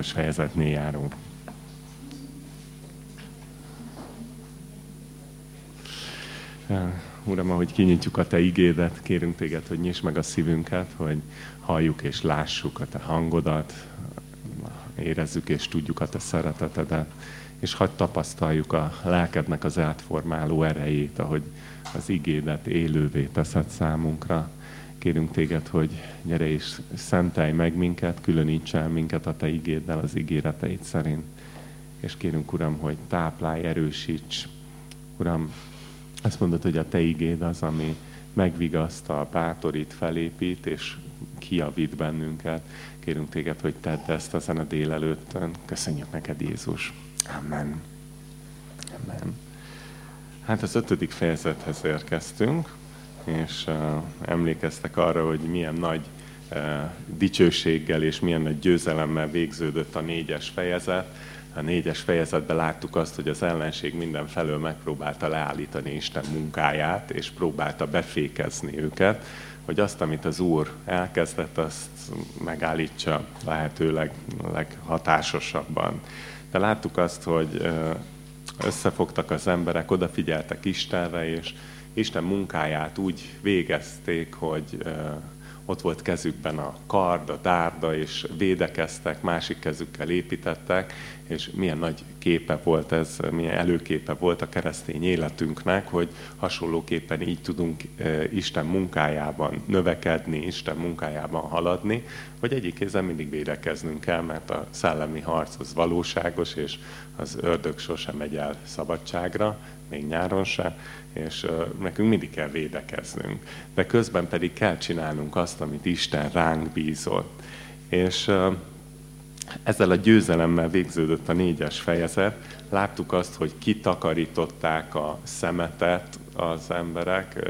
ötös fejezetnél járunk. Uram, ahogy kinyitjuk a Te igédet, kérünk Téged, hogy nyisd meg a szívünket, hogy halljuk és lássuk a Te hangodat, érezzük és tudjuk a Te szeretetedet, és hagyd tapasztaljuk a lelkednek az átformáló erejét, ahogy az igédet élővé teszed számunkra. Kérünk téged, hogy gyere és szentelj meg minket, különíts el minket a te igéddel az ígéreteid szerint. És kérünk, Uram, hogy táplálj, erősíts. Uram, azt mondod, hogy a te igéd az, ami megvigasztal, bátorít, felépít, és kiavít bennünket. Kérünk téged, hogy tedd ezt ezen a délelőttön. Köszönjük neked, Jézus. Amen. Amen. Hát az ötödik fejezethez érkeztünk, és emlékeztek arra, hogy milyen nagy dicsőséggel és milyen nagy győzelemmel végződött a négyes fejezet. A négyes fejezetben láttuk azt, hogy az ellenség minden felől megpróbálta leállítani Isten munkáját, és próbálta befékezni őket, hogy azt, amit az Úr elkezdett, azt megállítsa lehetőleg leghatásosabban. De láttuk azt, hogy összefogtak az emberek, odafigyeltek Istenre, és Isten munkáját úgy végezték, hogy ott volt kezükben a kard, a dárda, és védekeztek, másik kezükkel építettek, és milyen nagy képe volt ez, milyen előképe volt a keresztény életünknek, hogy hasonlóképpen így tudunk Isten munkájában növekedni, Isten munkájában haladni, hogy egyik kézen mindig védekeznünk kell, mert a szellemi harc az valóságos, és az ördög sosem megy el szabadságra, még nyáron se, és nekünk mindig kell védekeznünk. De közben pedig kell csinálnunk azt, amit Isten ránk bízott. És ezzel a győzelemmel végződött a négyes fejezet. Láttuk azt, hogy kitakarították a szemetet az emberek,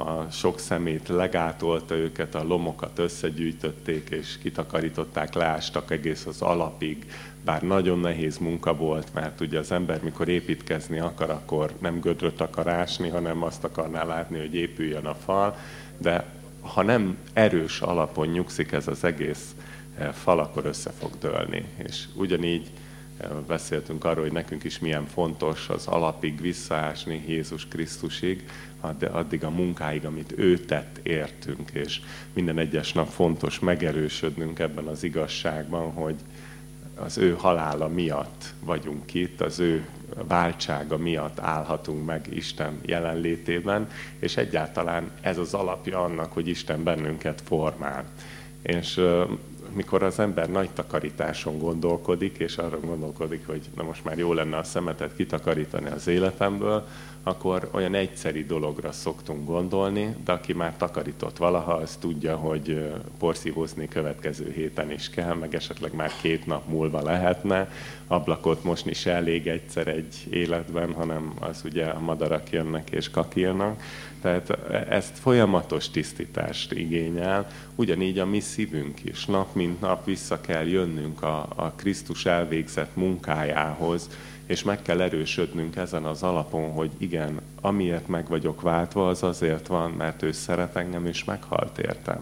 a sok szemét legátolta őket, a lomokat összegyűjtötték, és kitakarították, leástak egész az alapig, bár nagyon nehéz munka volt, mert ugye az ember, mikor építkezni akar, akkor nem gödröt akar ásni, hanem azt akarná látni, hogy épüljön a fal, de ha nem erős alapon nyugszik ez az egész eh, fal, akkor össze fog dőlni. És ugyanígy eh, beszéltünk arról, hogy nekünk is milyen fontos az alapig visszaásni Jézus Krisztusig, addig a munkáig, amit ő tett, értünk, és minden egyes nap fontos megerősödnünk ebben az igazságban, hogy az ő halála miatt vagyunk itt, az ő váltsága miatt állhatunk meg Isten jelenlétében, és egyáltalán ez az alapja annak, hogy Isten bennünket formál. És mikor az ember nagy takarításon gondolkodik, és arra gondolkodik, hogy na most már jó lenne a szemetet kitakarítani az életemből, akkor olyan egyszeri dologra szoktunk gondolni, de aki már takarított valaha, az tudja, hogy porszívózni következő héten is kell, meg esetleg már két nap múlva lehetne. Ablakot mosni se elég egyszer egy életben, hanem az ugye a madarak jönnek és kakilnak. Tehát ezt folyamatos tisztítást igényel, ugyanígy a mi szívünk is. Nap mint nap vissza kell jönnünk a, a Krisztus elvégzett munkájához, és meg kell erősödnünk ezen az alapon, hogy igen, amiért meg vagyok váltva, az azért van, mert ő szeret engem, és meghalt értem,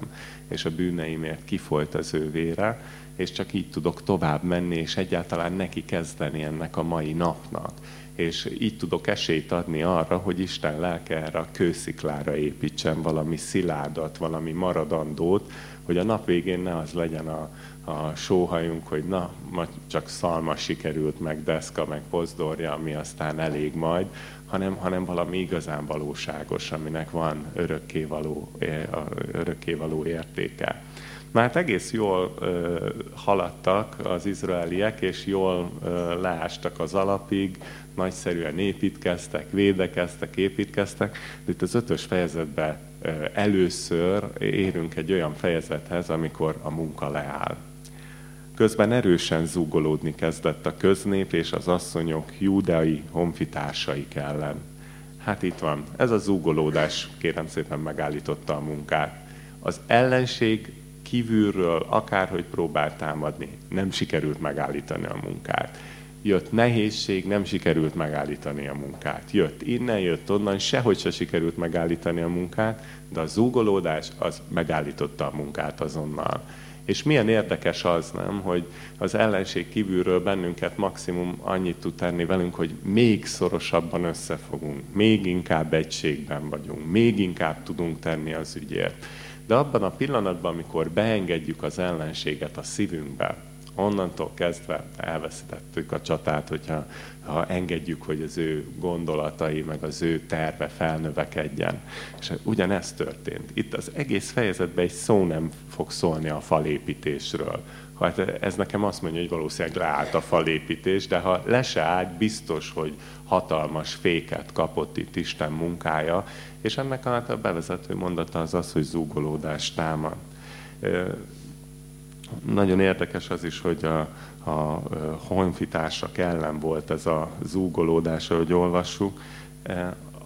és a bűneimért kifolyt az ő vére, és csak így tudok tovább menni, és egyáltalán neki kezdeni ennek a mai napnak. És így tudok esélyt adni arra, hogy Isten lelke erre a kősziklára építsen valami szilárdat, valami maradandót, hogy a nap végén ne az legyen a, a sóhajunk, hogy na, ma csak szalma sikerült, meg deszka, meg pozdorja, ami aztán elég majd, hanem, hanem valami igazán valóságos, aminek van örökkévaló, örökkévaló értéke. Már egész jól ö, haladtak az izraeliek, és jól ö, leástak az alapig, nagyszerűen építkeztek, védekeztek, építkeztek, de itt az ötös fejezetben először érünk egy olyan fejezethez, amikor a munka leáll. Közben erősen zúgolódni kezdett a köznép és az asszonyok júdeai honfitársaik ellen. Hát itt van, ez a zúgolódás kérem szépen megállította a munkát. Az ellenség kívülről akárhogy próbált támadni, nem sikerült megállítani a munkát. Jött nehézség, nem sikerült megállítani a munkát. Jött innen, jött onnan, sehogy se sikerült megállítani a munkát, de a zúgolódás az megállította a munkát azonnal És milyen érdekes az, nem, hogy az ellenség kívülről bennünket maximum annyit tud tenni velünk, hogy még szorosabban összefogunk, még inkább egységben vagyunk, még inkább tudunk tenni az ügyért. De abban a pillanatban, amikor beengedjük az ellenséget a szívünkbe, onnantól kezdve elveszítettük a csatát, hogyha ha engedjük, hogy az ő gondolatai, meg az ő terve felnövekedjen. És ugyanezt történt. Itt az egész fejezetben egy szó nem fog szólni a falépítésről. Hát ez nekem azt mondja, hogy valószínűleg leállt a falépítés, de ha le se állt, biztos, hogy hatalmas féket kapott itt Isten munkája, és ennek a bevezető mondata az az, hogy zúgolódás támad. Nagyon érdekes az is, hogy a, a honfitársak ellen volt ez a zúgolódás, ahogy olvassuk.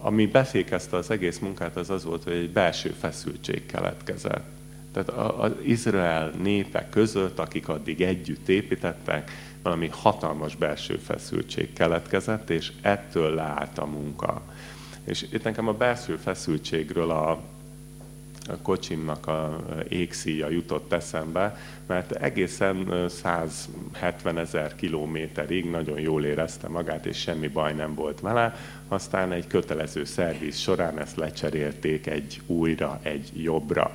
Ami befékezte az egész munkát, az az volt, hogy egy belső feszültség keletkezett. Tehát az Izrael népe között, akik addig együtt építettek, valami hatalmas belső feszültség keletkezett, és ettől leállt a munka. És itt nekem a belső feszültségről a kocsimnak a égszíja jutott eszembe, mert egészen 170 ezer kilométerig nagyon jól érezte magát, és semmi baj nem volt vele. Aztán egy kötelező szerviz során ezt lecserélték egy újra, egy jobbra.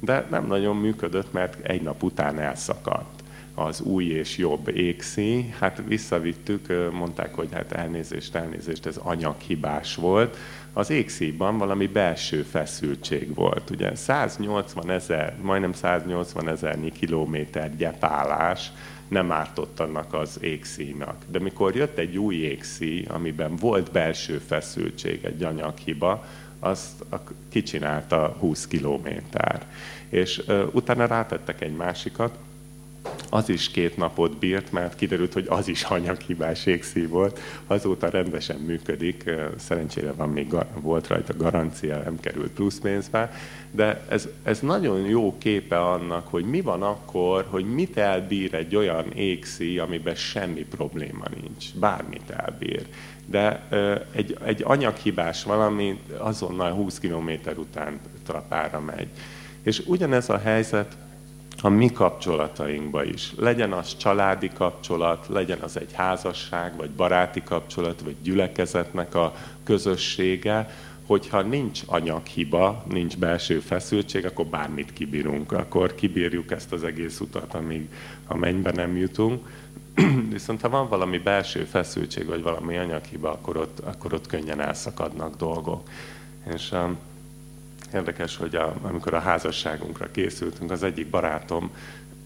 De nem nagyon működött, mert egy nap után elszakadt az új és jobb égszí. Hát visszavittük, mondták, hogy hát elnézést, elnézést, ez anyaghibás volt az égszíjban valami belső feszültség volt. Ugye 180 ezer, majdnem 180 ezernyi kilométer gyepálás nem ártott annak az égszíjnak. De mikor jött egy új égszíj, amiben volt belső feszültség, egy anyaghiba, azt kicsinálta 20 kilométer. És uh, utána rátettek egy másikat, az is két napot bírt, mert kiderült, hogy az is hanyaghibás égszív volt. Azóta rendesen működik, szerencsére van még, volt rajta garancia, nem került plusz pénzbe, de ez, ez nagyon jó képe annak, hogy mi van akkor, hogy mit elbír egy olyan égszíj, amiben semmi probléma nincs, bármit elbír. De egy, egy anyaghibás valami azonnal 20 km után trapára megy. És ugyanez a helyzet a mi kapcsolatainkba is. Legyen az családi kapcsolat, legyen az egy házasság, vagy baráti kapcsolat, vagy gyülekezetnek a közössége, hogyha nincs anyaghiba, nincs belső feszültség, akkor bármit kibírunk, akkor kibírjuk ezt az egész utat, amíg a mennybe nem jutunk. Viszont ha van valami belső feszültség, vagy valami anyaghiba, akkor ott, akkor ott könnyen elszakadnak dolgok. És um, Érdekes, hogy a, amikor a házasságunkra készültünk, az egyik barátom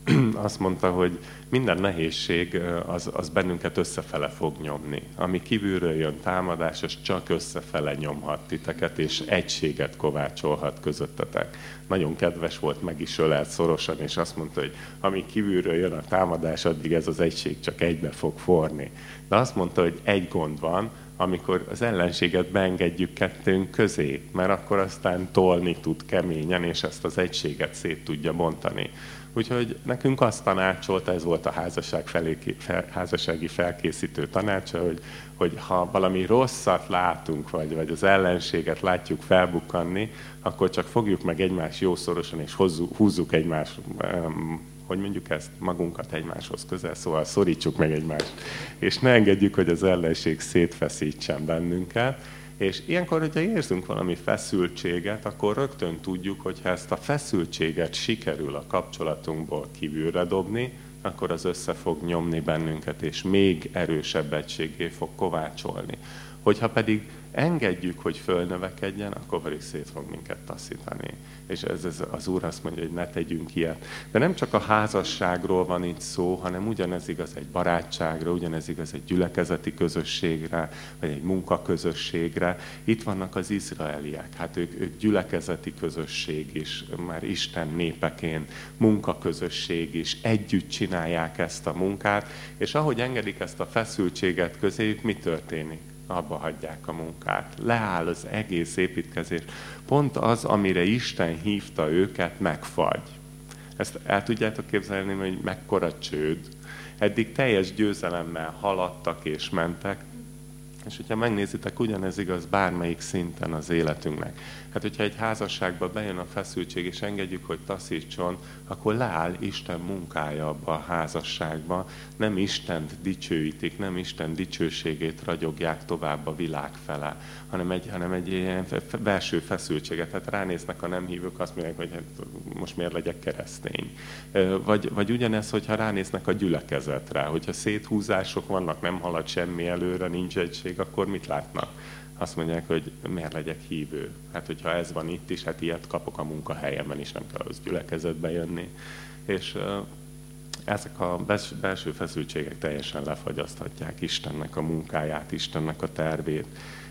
azt mondta, hogy minden nehézség az, az bennünket összefele fog nyomni. Ami kívülről jön támadás, az csak összefele nyomhat titeket, és egységet kovácsolhat közöttetek. Nagyon kedves volt, meg is ölelt szorosan, és azt mondta, hogy ami kívülről jön a támadás, addig ez az egység csak egybe fog forni. De azt mondta, hogy egy gond van, amikor az ellenséget beengedjük kettőnk közé, mert akkor aztán tolni tud keményen, és ezt az egységet szét tudja bontani. Úgyhogy nekünk azt tanácsolta, ez volt a házasság felé, fel, házassági felkészítő tanácsa, hogy, hogy ha valami rosszat látunk, vagy, vagy az ellenséget látjuk felbukkanni, akkor csak fogjuk meg egymást jószorosan, és hozzuk, húzzuk egymás um, hogy mondjuk ezt magunkat egymáshoz közel, szóval szorítsuk meg egymást, és ne engedjük, hogy az ellenség szétfeszítsen bennünket, és ilyenkor, hogyha érzünk valami feszültséget, akkor rögtön tudjuk, hogy ha ezt a feszültséget sikerül a kapcsolatunkból kívülre dobni, akkor az össze fog nyomni bennünket, és még erősebb egységé fog kovácsolni. Hogyha pedig engedjük, hogy fölnövekedjen, akkor pedig szét fog minket taszítani. És ez, ez az Úr azt mondja, hogy ne tegyünk ilyet. De nem csak a házasságról van itt szó, hanem ugyanez igaz egy barátságra, ugyanez igaz egy gyülekezeti közösségre, vagy egy munkaközösségre. Itt vannak az izraeliek, hát ők, ők gyülekezeti közösség is, már Isten népeként, munkaközösség is, együtt csinálják ezt a munkát, és ahogy engedik ezt a feszültséget közéjük, mi történik? Abba hagyják a munkát. Leáll az egész építkezés. Pont az, amire Isten hívta őket, megfagy. Ezt el tudjátok képzelni, hogy mekkora csőd. Eddig teljes győzelemmel haladtak és mentek, És hogyha megnézitek, ugyanez igaz bármelyik szinten az életünknek. Hát, hogyha egy házasságba bejön a feszültség, és engedjük, hogy taszítson, akkor leáll Isten munkája abba a házasságba. Nem Istent dicsőítik, nem Isten dicsőségét ragyogják tovább a világ fele, hanem egy, hanem egy ilyen belső feszültséget. Hát ránéznek a nem hívők, azt mondják, hogy hát most miért legyek keresztény. Vagy, vagy ugyanez, hogyha ránéznek a gyülekezetre, hogyha széthúzások vannak, nem halad semmi előre, nincs egység, akkor mit látnak? Azt mondják, hogy miért legyek hívő. Hát, hogyha ez van itt is, hát ilyet kapok a munkahelyemben is, nem kell az gyülekezetbe jönni. És ezek a belső feszültségek teljesen lefagyaszthatják Istennek a munkáját, Istennek a tervét.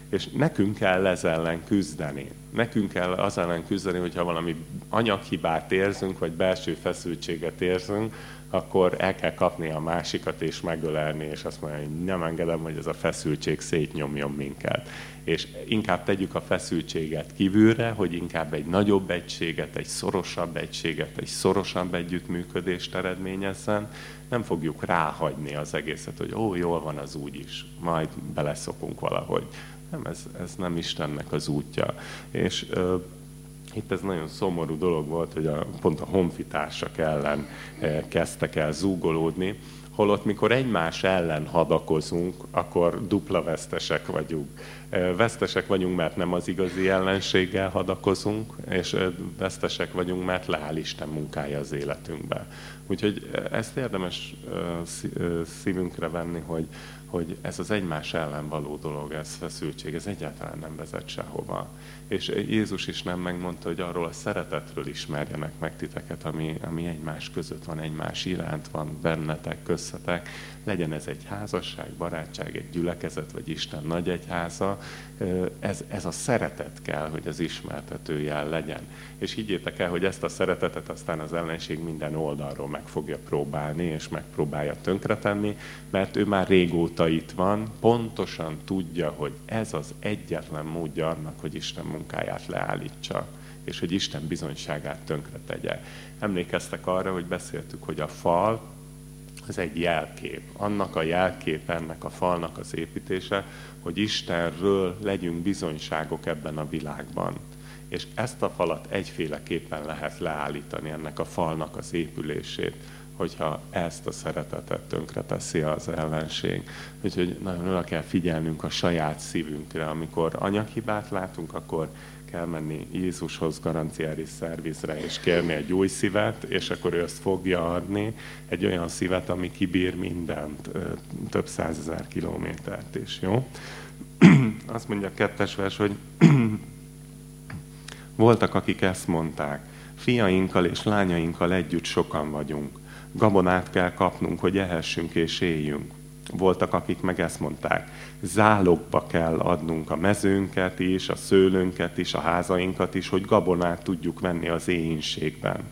És nekünk kell ez ellen küzdeni. Nekünk kell az ellen küzdeni, hogyha valami anyaghibát érzünk, vagy belső feszültséget érzünk, akkor el kell kapni a másikat és megölelni, és azt mondani, hogy nem engedem, hogy ez a feszültség szétnyomjon minket. És inkább tegyük a feszültséget kívülre, hogy inkább egy nagyobb egységet, egy szorosabb egységet, egy szorosabb együttműködést eredményezzen. Nem fogjuk ráhagyni az egészet, hogy ó, jól van az úgy is, majd beleszokunk valahogy. Nem, ez, ez nem Istennek az útja. És itt ez nagyon szomorú dolog volt, hogy a, pont a honfitársak ellen eh, kezdtek el zúgolódni, holott mikor egymás ellen hadakozunk, akkor dupla vesztesek vagyunk. Vesztesek vagyunk, mert nem az igazi ellenséggel hadakozunk, és vesztesek vagyunk, mert leáll Isten munkája az életünkbe. Úgyhogy ezt érdemes szívünkre venni, hogy, hogy ez az egymás ellen való dolog, ez feszültség, ez egyáltalán nem vezet sehova. És Jézus is nem megmondta, hogy arról a szeretetről ismerjenek meg titeket, ami, ami egymás között van, egymás iránt van, bennetek, köztetek. Legyen ez egy házasság, barátság, egy gyülekezet, vagy Isten nagy egyháza. Ez, ez a szeretet kell, hogy az ismertetőjel legyen. És higgyétek el, hogy ezt a szeretetet aztán az ellenség minden oldalról meg fogja próbálni, és megpróbálja tönkretenni, mert ő már régóta itt van, pontosan tudja, hogy ez az egyetlen módja annak, hogy Isten munkáját leállítsa, és hogy Isten bizonyságát tönkre tegye. Emlékeztek arra, hogy beszéltük, hogy a fal az egy jelkép. Annak a jelkép, ennek a falnak az építése, hogy Istenről legyünk bizonyságok ebben a világban. És ezt a falat egyféleképpen lehet leállítani, ennek a falnak az épülését hogyha ezt a szeretetet tönkre teszi az ellenség. Úgyhogy nagyon oda kell figyelnünk a saját szívünkre. Amikor anyaghibát látunk, akkor kell menni Jézushoz garanciáris szervizre, és kérni egy új szívet, és akkor ő azt fogja adni, egy olyan szívet, ami kibír mindent, több százezer kilométert is, jó? Azt mondja a kettes vers, hogy voltak, akik ezt mondták, fiainkkal és lányainkkal együtt sokan vagyunk gabonát kell kapnunk, hogy ehessünk és éljünk. Voltak, akik meg ezt mondták, zálogba kell adnunk a mezőnket is, a szőlőnket is, a házainkat is, hogy gabonát tudjuk venni az éhínségben.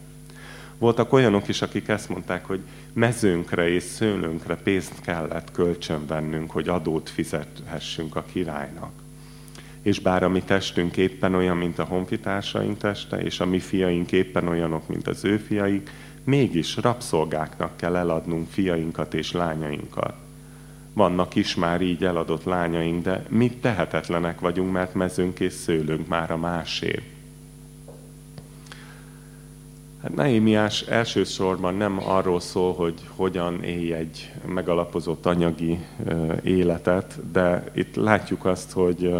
Voltak olyanok is, akik ezt mondták, hogy mezőnkre és szőlőnkre pénzt kellett kölcsön vennünk, hogy adót fizethessünk a királynak. És bár a mi testünk éppen olyan, mint a honfitársaink teste, és a mi fiaink éppen olyanok, mint az ő fiaik, mégis rabszolgáknak kell eladnunk fiainkat és lányainkat. Vannak is már így eladott lányaink, de mi tehetetlenek vagyunk, mert mezőnk és szőlőnk már a másé. Hát Neémiás elsősorban nem arról szól, hogy hogyan élj egy megalapozott anyagi életet, de itt látjuk azt, hogy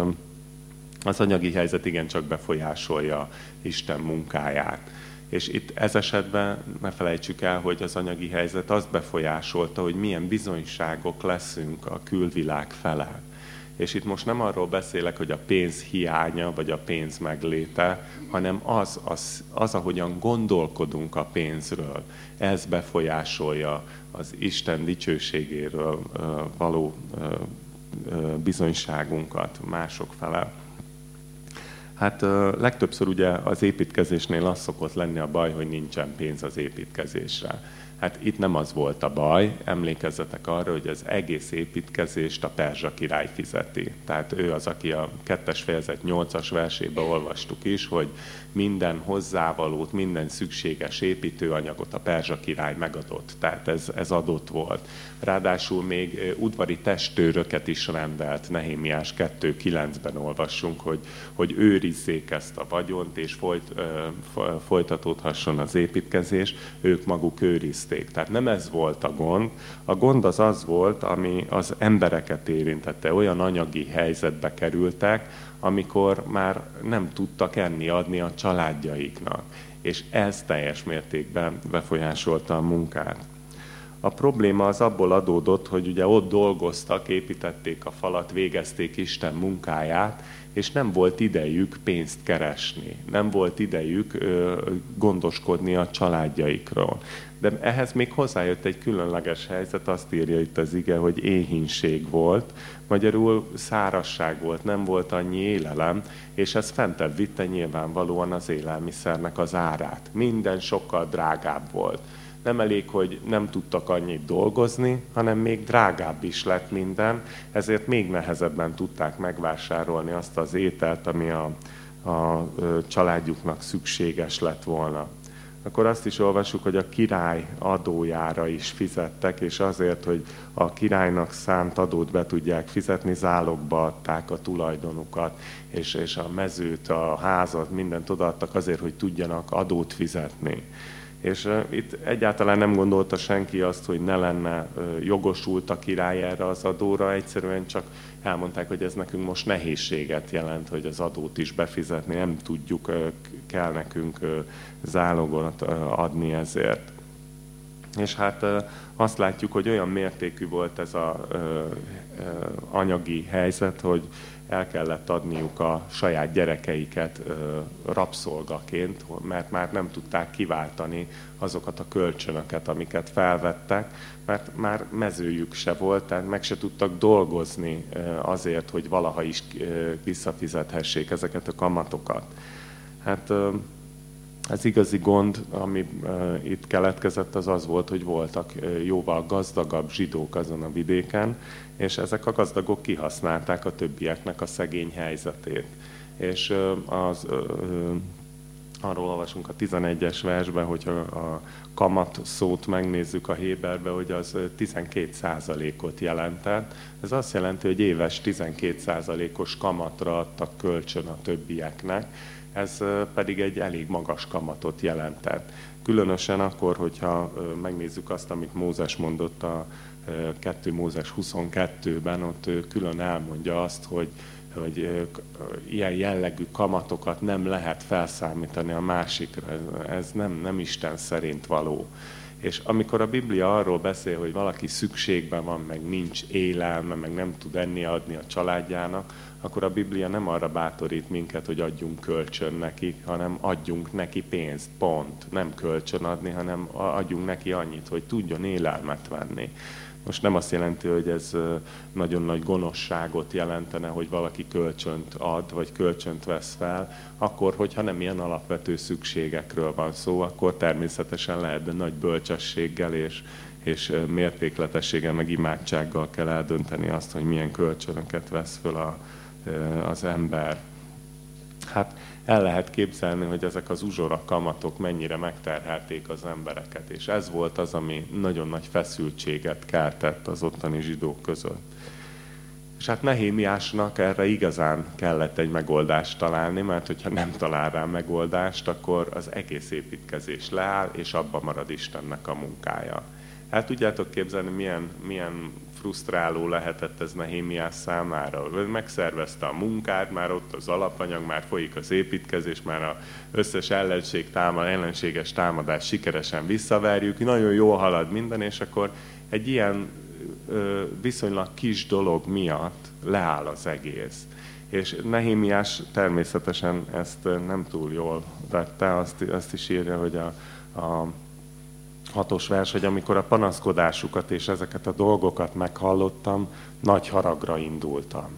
az anyagi helyzet igencsak befolyásolja Isten munkáját és itt ez esetben ne felejtsük el, hogy az anyagi helyzet azt befolyásolta, hogy milyen bizonyságok leszünk a külvilág fele. És itt most nem arról beszélek, hogy a pénz hiánya, vagy a pénz megléte, hanem az, az, az ahogyan gondolkodunk a pénzről. Ez befolyásolja az Isten dicsőségéről való bizonyságunkat mások fele. Hát legtöbbször ugye az építkezésnél az szokott lenni a baj, hogy nincsen pénz az építkezésre. Hát itt nem az volt a baj, emlékezzetek arra, hogy az egész építkezést a Perzsa király fizeti. Tehát ő az, aki a kettes fejezet nyolcas versébe olvastuk is, hogy minden hozzávalót, minden szükséges építőanyagot a Perzsa király megadott. Tehát ez, ez adott volt. Ráadásul még udvari testőröket is rendelt. Nehémiás 2.9-ben olvassunk, hogy, hogy őrizzék ezt a vagyont, és folyt, folytatódhasson az építkezés. Ők maguk őrizték. Tehát nem ez volt a gond. A gond az az volt, ami az embereket érintette. Olyan anyagi helyzetbe kerültek, amikor már nem tudtak enni adni a családjaiknak. És ez teljes mértékben befolyásolta a munkát. A probléma az abból adódott, hogy ugye ott dolgoztak, építették a falat, végezték Isten munkáját, és nem volt idejük pénzt keresni, nem volt idejük ö, gondoskodni a családjaikról. De ehhez még hozzájött egy különleges helyzet, azt írja itt az ige, hogy éhínség volt, magyarul szárasság volt, nem volt annyi élelem, és ez fentebb vitte nyilvánvalóan az élelmiszernek az árát. Minden sokkal drágább volt nem elég, hogy nem tudtak annyit dolgozni, hanem még drágább is lett minden, ezért még nehezebben tudták megvásárolni azt az ételt, ami a, a családjuknak szükséges lett volna. Akkor azt is olvasjuk, hogy a király adójára is fizettek, és azért, hogy a királynak szánt adót be tudják fizetni, zálogba adták a tulajdonukat, és, és a mezőt, a házat, mindent odaadtak azért, hogy tudjanak adót fizetni. És itt egyáltalán nem gondolta senki azt, hogy ne lenne jogosult a király erre az adóra, egyszerűen csak elmondták, hogy ez nekünk most nehézséget jelent, hogy az adót is befizetni, nem tudjuk, kell nekünk zálogot adni ezért. És hát azt látjuk, hogy olyan mértékű volt ez a uh, anyagi helyzet, hogy el kellett adniuk a saját gyerekeiket rabszolgaként, mert már nem tudták kiváltani azokat a kölcsönöket, amiket felvettek, mert már mezőjük se volt, tehát meg se tudtak dolgozni azért, hogy valaha is visszafizethessék ezeket a kamatokat. Hát az igazi gond, ami itt keletkezett, az az volt, hogy voltak jóval gazdagabb zsidók azon a vidéken, és ezek a gazdagok kihasználták a többieknek a szegény helyzetét. És az, arról olvasunk a 11-es versben, hogyha a kamat szót megnézzük a Héberbe, hogy az 12%-ot jelentett. Ez azt jelenti, hogy éves 12%-os kamatra adtak kölcsön a többieknek ez pedig egy elég magas kamatot jelentett. Különösen akkor, hogyha megnézzük azt, amit Mózes mondott a 2 Mózes 22-ben, ott külön elmondja azt, hogy, hogy ilyen jellegű kamatokat nem lehet felszámítani a másikra. Ez nem, nem Isten szerint való. És amikor a Biblia arról beszél, hogy valaki szükségben van, meg nincs élelme, meg nem tud enni adni a családjának, akkor a Biblia nem arra bátorít minket, hogy adjunk kölcsön neki, hanem adjunk neki pénzt, pont. Nem kölcsön adni, hanem adjunk neki annyit, hogy tudjon élelmet venni. Most nem azt jelenti, hogy ez nagyon nagy gonoszságot jelentene, hogy valaki kölcsönt ad, vagy kölcsönt vesz fel, akkor, hogyha nem ilyen alapvető szükségekről van szó, akkor természetesen lehet, de nagy bölcsességgel és, és mértékletességgel, meg imádsággal kell eldönteni azt, hogy milyen kölcsönöket vesz föl a, az ember. Hát el lehet képzelni, hogy ezek az uzsora kamatok mennyire megterhelték az embereket, és ez volt az, ami nagyon nagy feszültséget keltett az ottani zsidók között. És hát Nehémiásnak erre igazán kellett egy megoldást találni, mert hogyha nem talál rá megoldást, akkor az egész építkezés leáll, és abba marad Istennek a munkája. Hát tudjátok képzelni, milyen, milyen frusztráló lehetett ez Nehémiás számára. Ő megszervezte a munkát, már ott az alapanyag, már folyik az építkezés, már az összes ellenség támad, ellenséges támadást sikeresen visszaverjük, nagyon jól halad minden, és akkor egy ilyen viszonylag kis dolog miatt leáll az egész. És Nehémiás természetesen ezt nem túl jól vette, azt, azt is írja, hogy a, a hatos vers, hogy amikor a panaszkodásukat és ezeket a dolgokat meghallottam, nagy haragra indultam.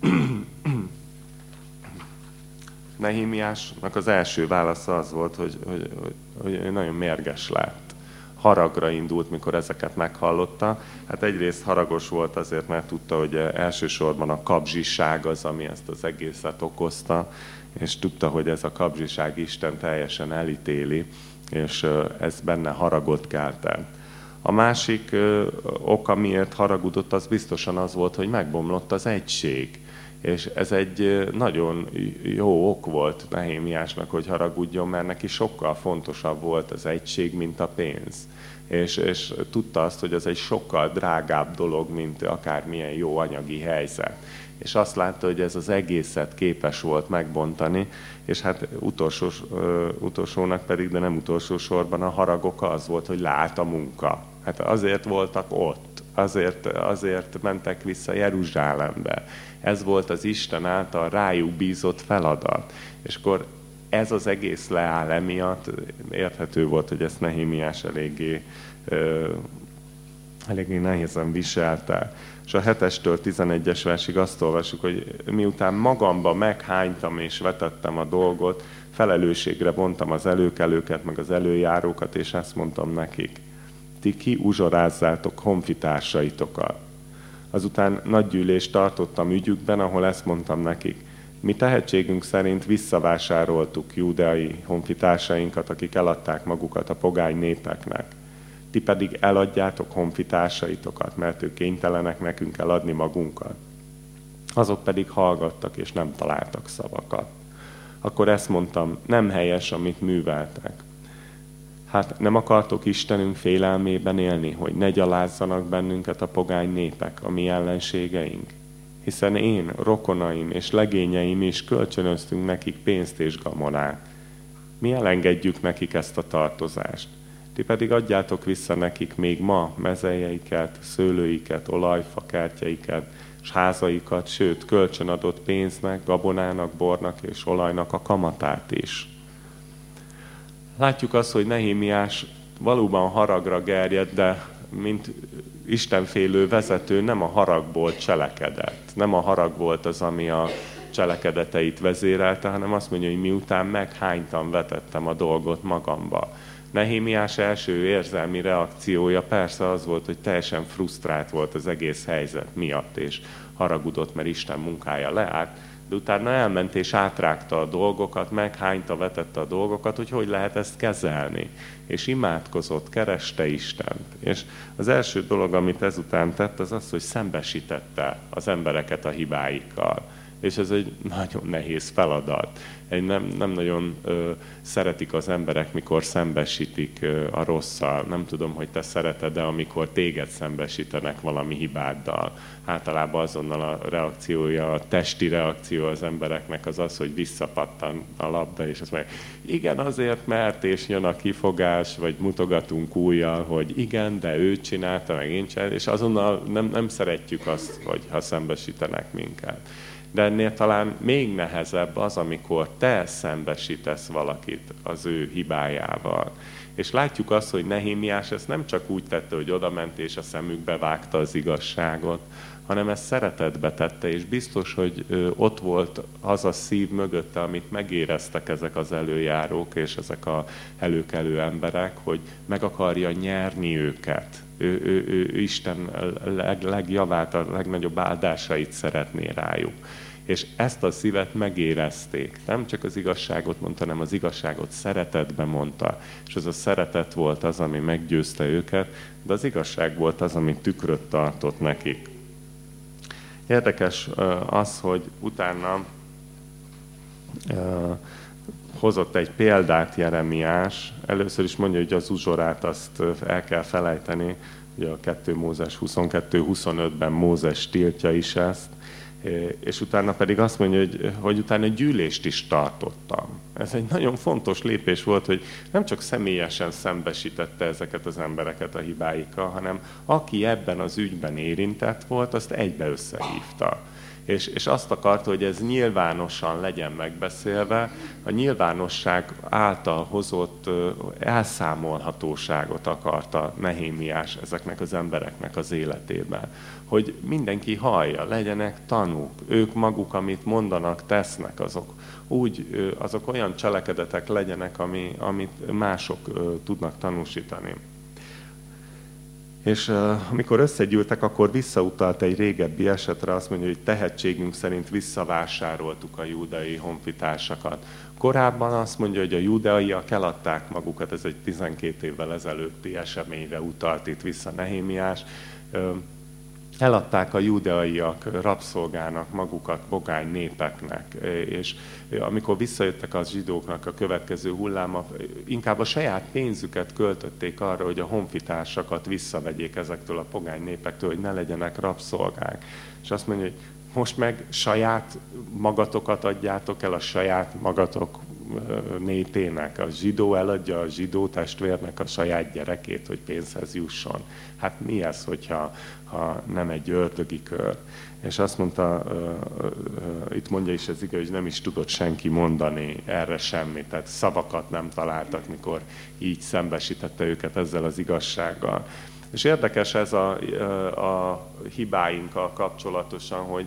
Nehimiásnak az első válasza az volt, hogy, hogy, hogy, hogy nagyon mérges lett. haragra indult, mikor ezeket meghallotta. Hát egyrészt haragos volt azért, mert tudta, hogy elsősorban a kapzsiság az, ami ezt az egészet okozta, és tudta, hogy ez a kapzsiság Isten teljesen elítéli, és ez benne haragot kelte. A másik oka, miért haragudott, az biztosan az volt, hogy megbomlott az egység. És ez egy nagyon jó ok volt Nehémiásnak, hogy haragudjon, mert neki sokkal fontosabb volt az egység, mint a pénz. És, és tudta azt, hogy ez egy sokkal drágább dolog, mint akármilyen jó anyagi helyzet. És azt látta, hogy ez az egészet képes volt megbontani, és hát utolsó, utolsónak pedig, de nem utolsó sorban a haragok az volt, hogy lát a munka. Hát azért voltak ott, azért, azért mentek vissza Jeruzsálembe. Ez volt az Isten által rájuk bízott feladat. És akkor ez az egész leáll emiatt, érthető volt, hogy ezt Nehémiás eléggé, eléggé nehézen viselte. És a 7-től 11-es versig azt olvasjuk, hogy miután magamba meghánytam és vetettem a dolgot, felelősségre vontam az előkelőket, meg az előjárókat, és ezt mondtam nekik. Ti ki uzsorázzátok honfitársaitokat. Azután nagy gyűlést tartottam ügyükben, ahol ezt mondtam nekik. Mi tehetségünk szerint visszavásároltuk júdeai honfitársainkat, akik eladták magukat a pogány népeknek. Ti pedig eladjátok honfitársaitokat, mert ők kénytelenek nekünk eladni magunkat. Azok pedig hallgattak, és nem találtak szavakat. Akkor ezt mondtam, nem helyes, amit műveltek. Hát nem akartok Istenünk félelmében élni, hogy ne gyalázzanak bennünket a pogány népek, a mi ellenségeink? Hiszen én, rokonaim és legényeim is kölcsönöztünk nekik pénzt és gamonát. Mi elengedjük nekik ezt a tartozást. Ti pedig adjátok vissza nekik még ma mezejeiket, szőlőiket, olajfa, kertjeiket, és házaikat, sőt, kölcsönadott pénznek, gabonának, bornak és olajnak a kamatát is látjuk azt, hogy Nehémiás valóban haragra gerjed, de mint istenfélő vezető nem a haragból cselekedett. Nem a harag volt az, ami a cselekedeteit vezérelte, hanem azt mondja, hogy miután meghánytam, vetettem a dolgot magamba. Nehémiás első érzelmi reakciója persze az volt, hogy teljesen frusztrált volt az egész helyzet miatt, és haragudott, mert Isten munkája leállt, de utána elment és átrágta a dolgokat, meghányta, vetette a dolgokat, hogy hogy lehet ezt kezelni. És imádkozott, kereste Istent. És az első dolog, amit ezután tett, az az, hogy szembesítette az embereket a hibáikkal. És ez egy nagyon nehéz feladat egy nem, nem nagyon ö, szeretik az emberek, mikor szembesítik ö, a rosszal. Nem tudom, hogy te szereted de amikor téged szembesítenek valami hibáddal. Általában azonnal a reakciója, a testi reakció az embereknek az az, hogy visszapattan a labda, és azt mondja, igen, azért, mert, és jön a kifogás, vagy mutogatunk újjal, hogy igen, de ő csinálta, meg én csinálta, és azonnal nem, nem szeretjük azt, hogy ha szembesítenek minket de ennél talán még nehezebb az, amikor te szembesítesz valakit az ő hibájával. És látjuk azt, hogy Nehémiás ezt nem csak úgy tette, hogy odament és a szemükbe vágta az igazságot, hanem ezt szeretetbe tette, és biztos, hogy ott volt az a szív mögötte, amit megéreztek ezek az előjárók és ezek a előkelő emberek, hogy meg akarja nyerni őket. Ő, ő, ő, Isten leg, legjavát, a legnagyobb áldásait szeretné rájuk és ezt a szívet megérezték. Nem csak az igazságot mondta, hanem az igazságot szeretetbe mondta. És az a szeretet volt az, ami meggyőzte őket, de az igazság volt az, ami tükröt tartott nekik. Érdekes az, hogy utána hozott egy példát Jeremiás. Először is mondja, hogy az uzsorát azt el kell felejteni, ugye a 2 Mózes 22-25-ben Mózes tiltja is ezt, és utána pedig azt mondja, hogy, hogy utána gyűlést is tartottam. Ez egy nagyon fontos lépés volt, hogy nem csak személyesen szembesítette ezeket az embereket a hibáikkal, hanem aki ebben az ügyben érintett volt, azt egybe összehívta és, és azt akarta, hogy ez nyilvánosan legyen megbeszélve, a nyilvánosság által hozott elszámolhatóságot akarta Nehémiás ezeknek az embereknek az életében. Hogy mindenki hallja, legyenek tanúk, ők maguk, amit mondanak, tesznek, azok úgy, azok olyan cselekedetek legyenek, ami, amit mások tudnak tanúsítani. És uh, amikor összegyűltek, akkor visszautalt egy régebbi esetre, azt mondja, hogy tehetségünk szerint visszavásároltuk a júdai honfitársakat. Korábban azt mondja, hogy a júdeaiak eladták magukat, ez egy 12 évvel ezelőtti eseményre utalt itt vissza Nehémiás. Eladták a judeaiak rabszolgának magukat bogány népeknek, és amikor visszajöttek az zsidóknak a következő hulláma, inkább a saját pénzüket költötték arra, hogy a honfitársakat visszavegyék ezektől a pogány népektől, hogy ne legyenek rabszolgák. És azt mondja, hogy most meg saját magatokat adjátok el a saját magatok népének. A zsidó eladja a zsidó testvérnek a saját gyerekét, hogy pénzhez jusson. Hát mi ez, hogyha ha nem egy ördögi kör? És azt mondta, itt mondja is ez igaz, hogy nem is tudott senki mondani erre semmit, tehát szavakat nem találtak, mikor így szembesítette őket ezzel az igazsággal. És érdekes ez a, a hibáinkkal kapcsolatosan, hogy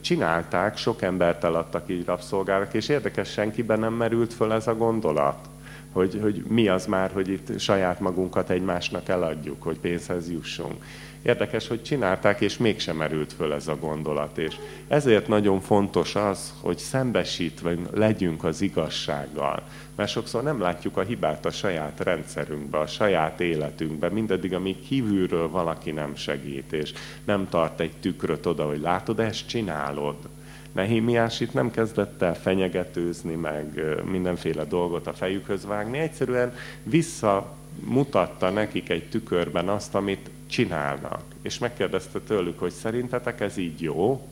csinálták, sok embert eladtak így rabszolgának, és érdekes, senkiben nem merült föl ez a gondolat, hogy, hogy mi az már, hogy itt saját magunkat egymásnak eladjuk, hogy pénzhez jussunk. Érdekes, hogy csinálták, és mégsem merült föl ez a gondolat. És ezért nagyon fontos az, hogy szembesítve legyünk az igazsággal. Mert sokszor nem látjuk a hibát a saját rendszerünkbe, a saját életünkbe, mindaddig, amíg kívülről valaki nem segít, és nem tart egy tükröt oda, hogy látod, ezt csinálod. Nehémiás itt nem kezdett el fenyegetőzni, meg mindenféle dolgot a fejükhöz vágni, egyszerűen visszamutatta nekik egy tükörben azt, amit csinálnak. És megkérdezte tőlük, hogy szerintetek ez így jó?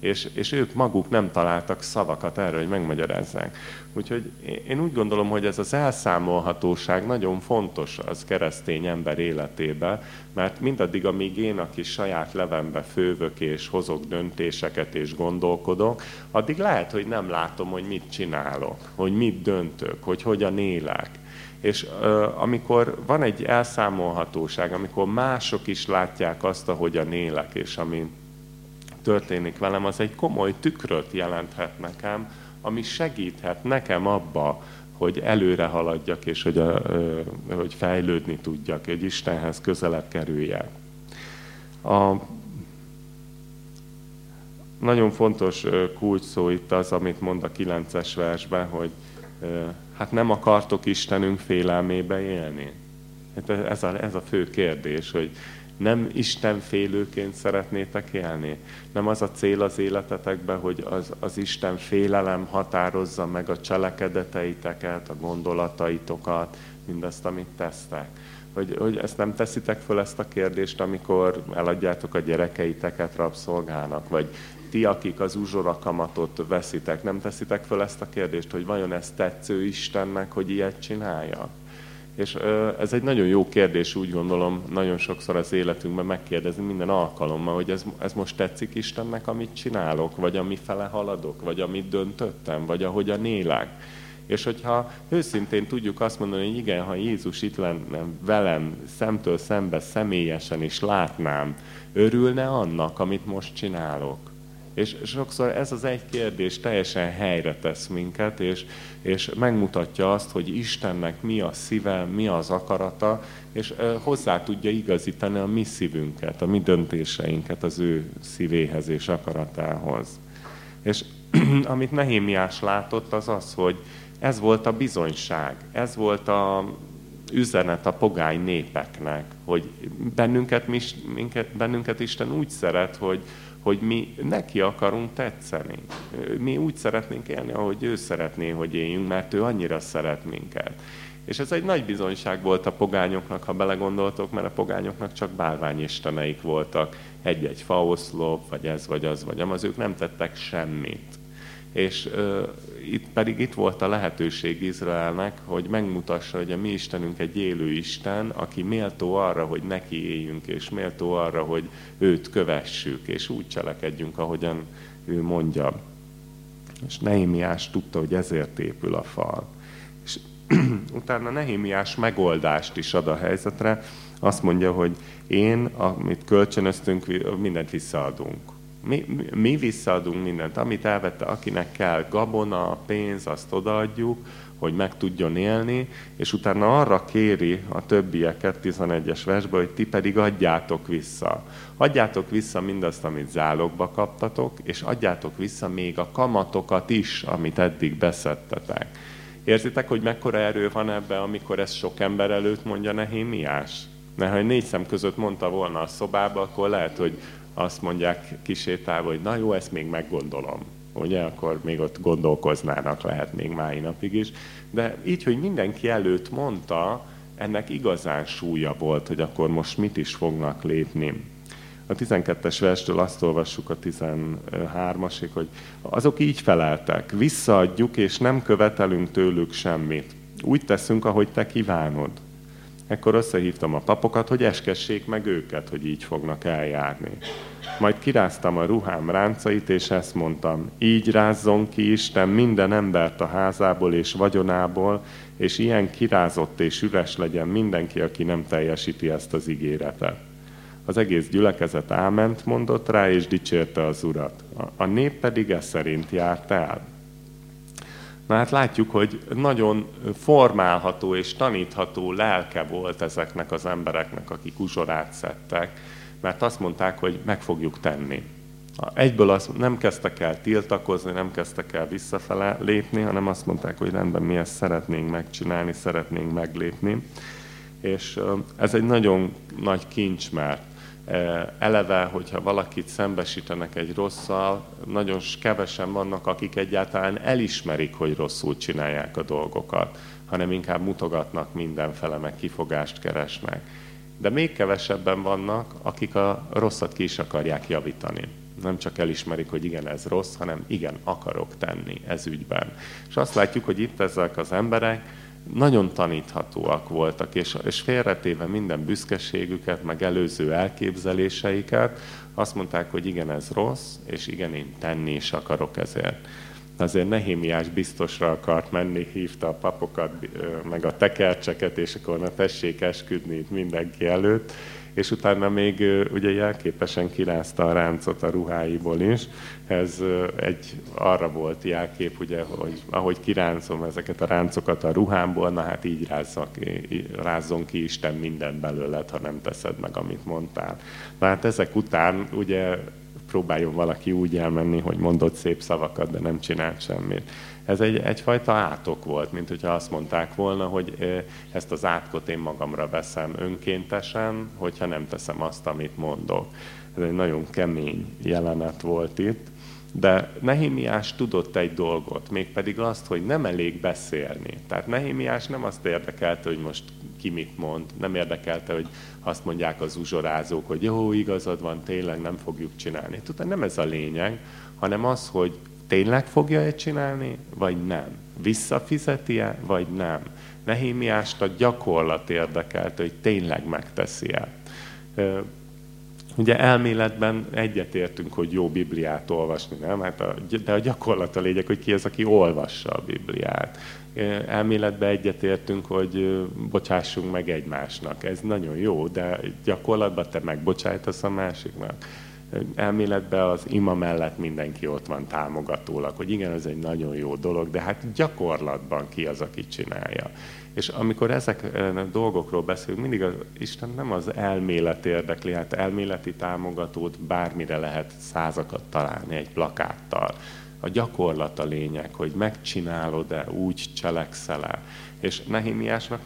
És, és ők maguk nem találtak szavakat erre, hogy megmagyarázzák. Úgyhogy én úgy gondolom, hogy ez az elszámolhatóság nagyon fontos az keresztény ember életébe, mert mindaddig, amíg én, aki saját levembe fővök és hozok döntéseket és gondolkodok, addig lehet, hogy nem látom, hogy mit csinálok, hogy mit döntök, hogy hogyan élek. És amikor van egy elszámolhatóság, amikor mások is látják azt, ahogyan élek, és ami történik velem, az egy komoly tükröt jelenthet nekem, ami segíthet nekem abba, hogy előre haladjak, és hogy, a, hogy fejlődni tudjak, hogy Istenhez közelebb kerüljek. A, nagyon fontos kulcs szó itt az, amit mond a 9-es versben, hogy hát nem akartok Istenünk félelmébe élni? Hát ez a, ez a fő kérdés, hogy nem Isten félőként szeretnétek élni? Nem az a cél az életetekben, hogy az, az Isten félelem határozza meg a cselekedeteiteket, a gondolataitokat, mindazt, amit tesztek? Hogy, hogy ezt nem teszitek föl ezt a kérdést, amikor eladjátok a gyerekeiteket rabszolgának, vagy ti, akik az uzsorakamatot veszitek, nem teszitek föl ezt a kérdést, hogy vajon ez tetsző Istennek, hogy ilyet csinálja? És ez egy nagyon jó kérdés, úgy gondolom, nagyon sokszor az életünkben megkérdezni minden alkalommal, hogy ez, ez most tetszik Istennek, amit csinálok, vagy ami fele haladok, vagy amit döntöttem, vagy ahogyan élek. És hogyha őszintén tudjuk azt mondani, hogy igen, ha Jézus itt lenne velem, szemtől szembe személyesen is látnám, örülne annak, amit most csinálok. És sokszor ez az egy kérdés teljesen helyre tesz minket, és, és megmutatja azt, hogy Istennek mi a szíve, mi az akarata, és hozzá tudja igazítani a mi szívünket, a mi döntéseinket az ő szívéhez és akaratához. És amit Nehémiás látott, az az, hogy ez volt a bizonyság, ez volt a üzenet a pogány népeknek, hogy bennünket, minket, bennünket Isten úgy szeret, hogy, hogy mi neki akarunk tetszeni. Mi úgy szeretnénk élni, ahogy ő szeretné, hogy éljünk, mert ő annyira szeret minket. És ez egy nagy bizonyság volt a pogányoknak, ha belegondoltok, mert a pogányoknak csak bálványisteneik voltak, egy-egy faoszlop, vagy ez, vagy az, vagy amaz, ők nem tettek semmit. És itt pedig itt volt a lehetőség Izraelnek, hogy megmutassa, hogy a mi Istenünk egy élő Isten, aki méltó arra, hogy neki éljünk, és méltó arra, hogy őt kövessük, és úgy cselekedjünk, ahogyan ő mondja. És Nehémiás tudta, hogy ezért épül a fal. És utána Nehémiás megoldást is ad a helyzetre. Azt mondja, hogy én, amit kölcsönöztünk, mindent visszaadunk Mi, mi visszaadunk mindent, amit elvette, akinek kell gabona, pénz, azt odaadjuk, hogy meg tudjon élni, és utána arra kéri a többieket 11-es versben, hogy ti pedig adjátok vissza. Adjátok vissza mindazt, amit zálogba kaptatok, és adjátok vissza még a kamatokat is, amit eddig beszedtetek. Érzitek, hogy mekkora erő van ebben, amikor ezt sok ember előtt mondja Nehémiás? Mert ha négy szem között mondta volna a szobába, akkor lehet, hogy azt mondják kisétálva, hogy na jó, ezt még meggondolom. Ugye, akkor még ott gondolkoznának lehet még mai napig is. De így, hogy mindenki előtt mondta, ennek igazán súlya volt, hogy akkor most mit is fognak lépni. A 12-es verstől azt olvassuk a 13-asig, hogy azok így feleltek, visszaadjuk és nem követelünk tőlük semmit. Úgy teszünk, ahogy te kívánod. Ekkor összehívtam a papokat, hogy eskessék meg őket, hogy így fognak eljárni. Majd kiráztam a ruhám ráncait, és ezt mondtam, így rázzon ki Isten minden embert a házából és vagyonából, és ilyen kirázott és üres legyen mindenki, aki nem teljesíti ezt az ígéretet. Az egész gyülekezet áment mondott rá, és dicsérte az urat. A nép pedig ez szerint járt el. Na hát látjuk, hogy nagyon formálható és tanítható lelke volt ezeknek az embereknek, akik uzsorát szedtek, mert azt mondták, hogy meg fogjuk tenni. Egyből azt nem kezdtek el tiltakozni, nem kezdtek el visszafele lépni, hanem azt mondták, hogy rendben, mi ezt szeretnénk megcsinálni, szeretnénk meglépni. És ez egy nagyon nagy kincs, mert eleve, hogyha valakit szembesítenek egy rosszal, nagyon kevesen vannak, akik egyáltalán elismerik, hogy rosszul csinálják a dolgokat, hanem inkább mutogatnak mindenfele, meg kifogást keresnek. De még kevesebben vannak, akik a rosszat ki is akarják javítani. Nem csak elismerik, hogy igen, ez rossz, hanem igen, akarok tenni ez ügyben. És azt látjuk, hogy itt ezek az emberek, nagyon taníthatóak voltak, és, és félretéve minden büszkeségüket, meg előző elképzeléseiket, azt mondták, hogy igen, ez rossz, és igen, én tenni is akarok ezért. Azért Nehémiás biztosra akart menni, hívta a papokat, meg a tekercseket, és akkor na tessék esküdni itt mindenki előtt, és utána még ugye jelképesen kirázta a ráncot a ruháiból is. Ez egy arra volt jelkép, ugye, hogy ahogy kiráncom ezeket a ráncokat a ruhámból, na hát így rázzak, rázzon ki Isten minden belőled, ha nem teszed meg, amit mondtál. Na hát ezek után ugye próbáljon valaki úgy elmenni, hogy mondott szép szavakat, de nem csinált semmit ez egy, egyfajta átok volt, mint hogyha azt mondták volna, hogy ezt az átkot én magamra veszem önkéntesen, hogyha nem teszem azt, amit mondok. Ez egy nagyon kemény jelenet volt itt. De Nehémiás tudott egy dolgot, mégpedig azt, hogy nem elég beszélni. Tehát Nehémiás nem azt érdekelte, hogy most ki mit mond, nem érdekelte, hogy azt mondják az uzsorázók, hogy jó, igazad van, tényleg nem fogjuk csinálni. Tudod, nem ez a lényeg, hanem az, hogy tényleg fogja-e csinálni, vagy nem? Visszafizeti-e, vagy nem? Nehémiást a gyakorlat érdekelt, hogy tényleg megteszi-e. Ugye elméletben egyetértünk, hogy jó Bibliát olvasni, nem? Hát a, de a gyakorlat a lényeg, hogy ki az, aki olvassa a Bibliát. Elméletben egyetértünk, hogy bocsássunk meg egymásnak. Ez nagyon jó, de gyakorlatban te megbocsájtasz a másiknak elméletben az ima mellett mindenki ott van támogatólag, hogy igen, ez egy nagyon jó dolog, de hát gyakorlatban ki az, aki csinálja. És amikor ezek a dolgokról beszélünk, mindig az Isten nem az elmélet érdekli, hát elméleti támogatót bármire lehet százakat találni egy plakáttal. A gyakorlat a lényeg, hogy megcsinálod-e, úgy cselekszel-e. És Nehémiásnak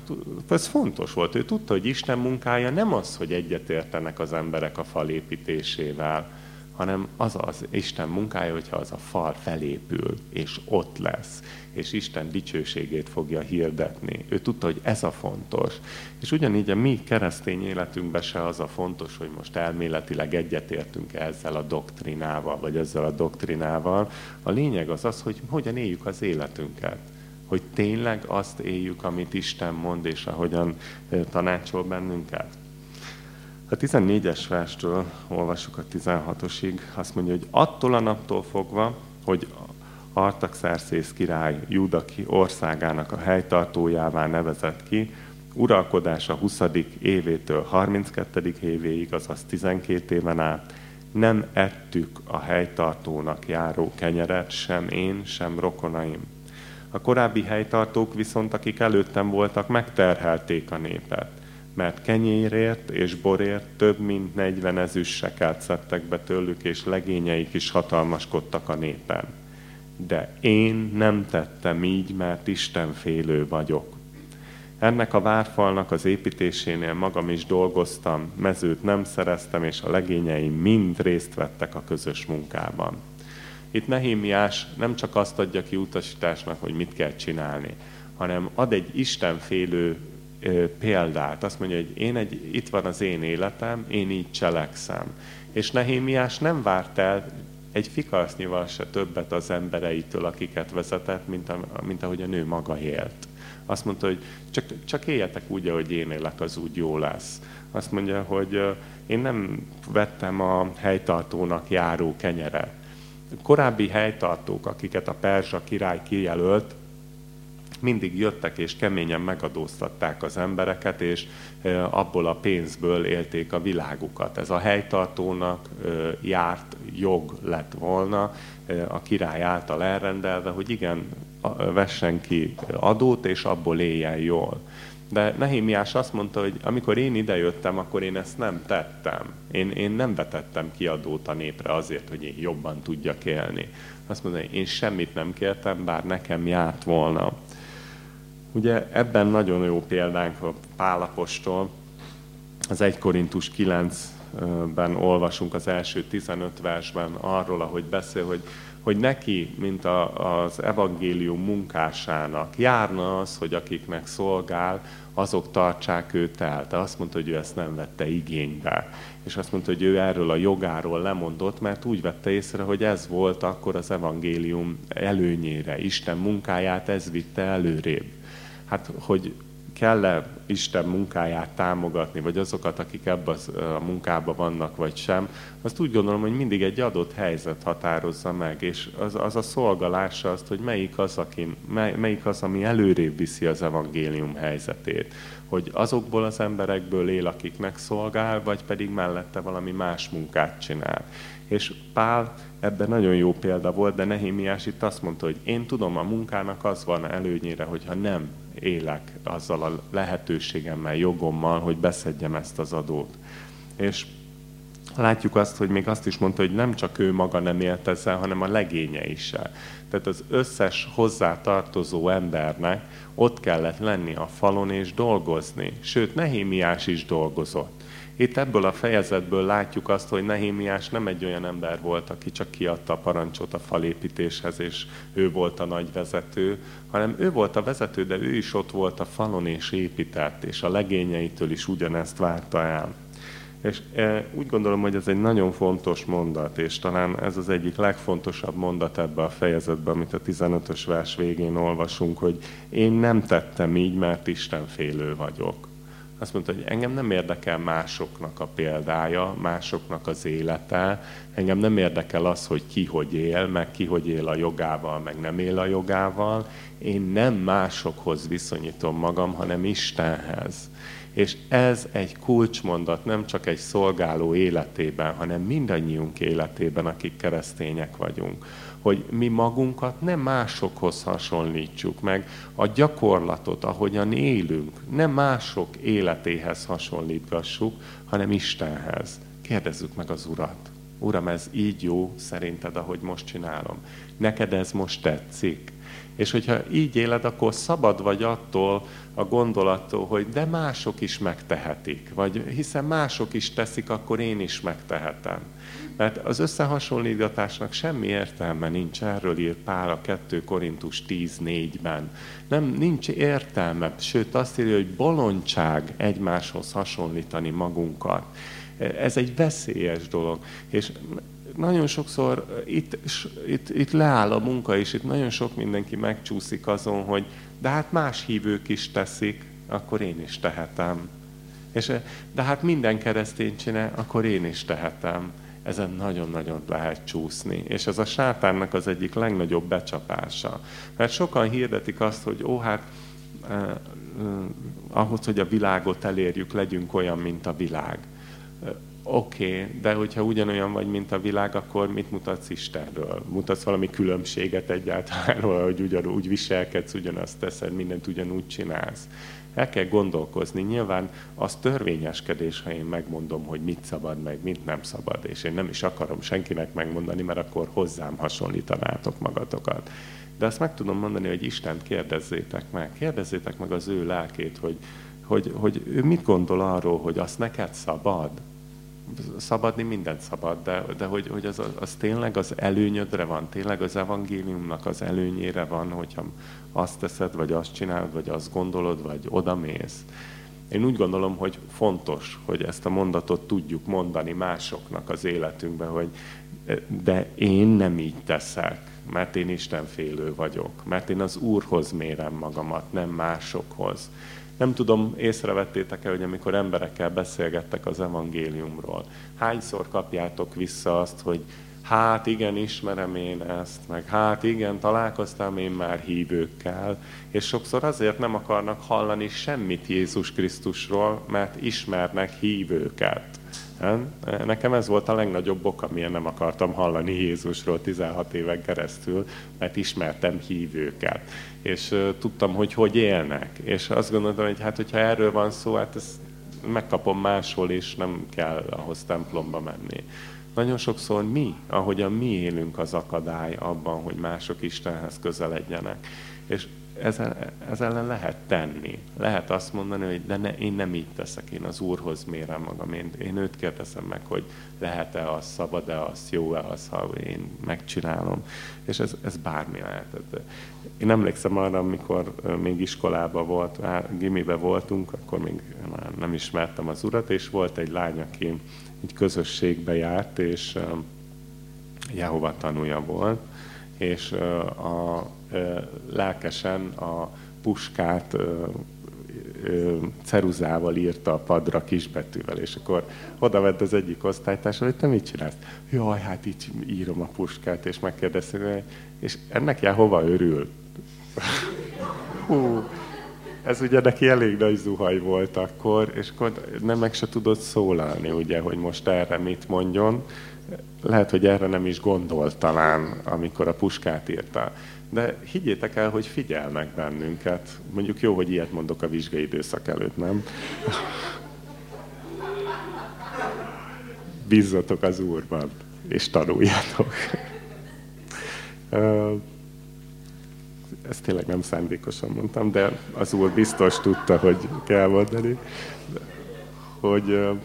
ez fontos volt. Ő tudta, hogy Isten munkája nem az, hogy egyetértenek az emberek a fal építésével, hanem az az Isten munkája, hogyha az a fal felépül, és ott lesz, és Isten dicsőségét fogja hirdetni. Ő tudta, hogy ez a fontos. És ugyanígy a mi keresztény életünkben se az a fontos, hogy most elméletileg egyetértünk ezzel a doktrinával, vagy ezzel a doktrinával. A lényeg az az, hogy hogyan éljük az életünket hogy tényleg azt éljük, amit Isten mond, és ahogyan tanácsol bennünket. A 14-es verstől olvasjuk a 16-osig, azt mondja, hogy attól a naptól fogva, hogy Artaxerxész király Júdaki országának a helytartójává nevezett ki, uralkodása 20. évétől 32. évéig, azaz 12 éven át, Nem ettük a helytartónak járó kenyeret, sem én, sem rokonaim. A korábbi helytartók viszont, akik előttem voltak, megterhelték a népet, mert kenyérért és borért több mint 40 ezüssekelt szedtek be tőlük, és legényeik is hatalmaskodtak a népen. De én nem tettem így, mert Isten félő vagyok. Ennek a várfalnak az építésénél magam is dolgoztam, mezőt nem szereztem, és a legényeim mind részt vettek a közös munkában. Itt Nehémiás nem csak azt adja ki utasításnak, hogy mit kell csinálni, hanem ad egy istenfélő példát. Azt mondja, hogy én egy, itt van az én életem, én így cselekszem. És Nehémiás nem várt el egy fikasznyival se többet az embereitől, akiket vezetett, mint, a, mint ahogy a nő maga élt. Azt mondta, hogy csak, csak éljetek úgy, ahogy én élek, az úgy jó lesz. Azt mondja, hogy én nem vettem a helytartónak járó kenyeret. Korábbi helytartók, akiket a Perzsa király kijelölt, mindig jöttek és keményen megadóztatták az embereket, és abból a pénzből élték a világukat. Ez a helytartónak járt jog lett volna, a király által elrendelve, hogy igen, vessen ki adót, és abból éljen jól. De Nehémiás azt mondta, hogy amikor én idejöttem, akkor én ezt nem tettem. Én, én nem vetettem ki adót a népre azért, hogy én jobban tudjak élni. Azt mondta, hogy én semmit nem kértem, bár nekem járt volna. Ugye ebben nagyon jó példánk a Pálapostól, az 1 Korintus 9-ben olvasunk az első 15 versben arról, ahogy beszél, hogy hogy neki, mint a, az evangélium munkásának járna az, hogy akiknek szolgál, azok tartsák őt el. De azt mondta, hogy ő ezt nem vette igénybe. És azt mondta, hogy ő erről a jogáról lemondott, mert úgy vette észre, hogy ez volt akkor az evangélium előnyére. Isten munkáját ez vitte előrébb. Hát, hogy kell-e Isten munkáját támogatni, vagy azokat, akik ebben a munkában vannak, vagy sem, azt úgy gondolom, hogy mindig egy adott helyzet határozza meg, és az, az a szolgalása azt, hogy melyik az, aki, mely, melyik az, ami előrébb viszi az evangélium helyzetét. Hogy azokból az emberekből él, akiknek szolgál, vagy pedig mellette valami más munkát csinál. És Pál ebben nagyon jó példa volt, de Nehémiás itt azt mondta, hogy én tudom, a munkának az van előnyére, hogyha nem élek azzal a lehetőségemmel, jogommal, hogy beszedjem ezt az adót. És látjuk azt, hogy még azt is mondta, hogy nem csak ő maga nem élt ezzel, hanem a legénye is. Tehát az összes hozzátartozó embernek ott kellett lenni a falon és dolgozni. Sőt, Nehémiás is dolgozott. Itt ebből a fejezetből látjuk azt, hogy Nehémiás nem egy olyan ember volt, aki csak kiadta a parancsot a falépítéshez, és ő volt a nagy vezető, hanem ő volt a vezető, de ő is ott volt a falon és épített, és a legényeitől is ugyanezt várta el. És e, úgy gondolom, hogy ez egy nagyon fontos mondat, és talán ez az egyik legfontosabb mondat ebbe a fejezetben, amit a 15-ös vers végén olvasunk, hogy én nem tettem így, mert Isten félő vagyok. Azt mondta, hogy engem nem érdekel másoknak a példája, másoknak az élete, engem nem érdekel az, hogy ki hogy él, meg ki hogy él a jogával, meg nem él a jogával. Én nem másokhoz viszonyítom magam, hanem Istenhez. És ez egy kulcsmondat nem csak egy szolgáló életében, hanem mindannyiunk életében, akik keresztények vagyunk hogy mi magunkat nem másokhoz hasonlítsuk meg, a gyakorlatot, ahogyan élünk, nem mások életéhez hasonlítgassuk, hanem Istenhez. Kérdezzük meg az Urat. Uram, ez így jó szerinted, ahogy most csinálom. Neked ez most tetszik. És hogyha így éled, akkor szabad vagy attól a gondolattól, hogy de mások is megtehetik, vagy hiszen mások is teszik, akkor én is megtehetem. Mert az összehasonlítgatásnak semmi értelme nincs, erről ír Pál a 2 Korintus 10.4-ben. Nem, nincs értelme, sőt azt írja, hogy bolondság egymáshoz hasonlítani magunkat. Ez egy veszélyes dolog. És nagyon sokszor itt, itt, itt leáll a munka, és itt nagyon sok mindenki megcsúszik azon, hogy de hát más hívők is teszik, akkor én is tehetem. És, de hát minden keresztény csinál, akkor én is tehetem ezen nagyon-nagyon lehet csúszni. És ez a sátánnak az egyik legnagyobb becsapása. Mert sokan hirdetik azt, hogy ó, hát eh, eh, ahhoz, hogy a világot elérjük, legyünk olyan, mint a világ. Oké, okay, de hogyha ugyanolyan vagy, mint a világ, akkor mit mutatsz Istenről? Mutatsz valami különbséget egyáltalán, hogy ugyanúgy viselkedsz, ugyanazt teszed, mindent ugyanúgy csinálsz. El kell gondolkozni. Nyilván az törvényeskedés, ha én megmondom, hogy mit szabad meg, mit nem szabad, és én nem is akarom senkinek megmondani, mert akkor hozzám hasonlítanátok magatokat. De azt meg tudom mondani, hogy Istent kérdezzétek meg. Kérdezzétek meg az ő lelkét, hogy, hogy, hogy ő mit gondol arról, hogy azt neked szabad, szabadni mindent szabad, de, de hogy, hogy az, az tényleg az előnyödre van, tényleg az evangéliumnak az előnyére van, hogyha azt teszed, vagy azt csinálod, vagy azt gondolod, vagy odamész. Én úgy gondolom, hogy fontos, hogy ezt a mondatot tudjuk mondani másoknak az életünkbe, hogy de én nem így teszek, mert én Istenfélő vagyok, mert én az Úrhoz mérem magamat, nem másokhoz. Nem tudom, észrevettétek-e, hogy amikor emberekkel beszélgettek az evangéliumról, hányszor kapjátok vissza azt, hogy hát igen, ismerem én ezt, meg hát igen, találkoztam én már hívőkkel, és sokszor azért nem akarnak hallani semmit Jézus Krisztusról, mert ismernek hívőket. Nekem ez volt a legnagyobb ok, amilyen nem akartam hallani Jézusról 16 éven keresztül, mert ismertem hívőket, és tudtam, hogy hogy élnek. És azt gondoltam, hogy hát, hogyha erről van szó, hát ezt megkapom máshol, és nem kell ahhoz templomba menni. Nagyon sokszor mi, ahogyan mi élünk az akadály abban, hogy mások Istenhez közeledjenek. És ezzel, ez ellen lehet tenni. Lehet azt mondani, hogy de ne, én nem így teszek, én az Úrhoz mérem magam. Én, én őt kérdezem meg, hogy lehet-e az, szabad-e az, jó-e az, ha én megcsinálom. És ez, ez bármi lehet. Én emlékszem arra, amikor még iskolában volt, gimibe voltunk, akkor még nem ismertem az urat, és volt egy lány, aki egy közösségbe járt, és Jehova tanúja volt, és a lelkesen a puskát ceruzával írta a padra kisbetűvel, és akkor oda vett az egyik osztálytárs, hogy te mit csinálsz? Jaj, hát így írom a puskát, és megkérdezte, és ennek jár hova örül? Hú, ez ugye neki elég nagy zuhaj volt akkor, és akkor nem meg se tudott szólalni, ugye, hogy most erre mit mondjon. Lehet, hogy erre nem is gondolt talán, amikor a puskát írta. De higgyétek el, hogy figyelnek bennünket. Mondjuk jó, hogy ilyet mondok a vizsgai időszak előtt, nem? Bízzatok az Úrban, és tanuljatok. Ezt tényleg nem szándékosan mondtam, de az Úr biztos tudta, hogy kell mondani. Hogy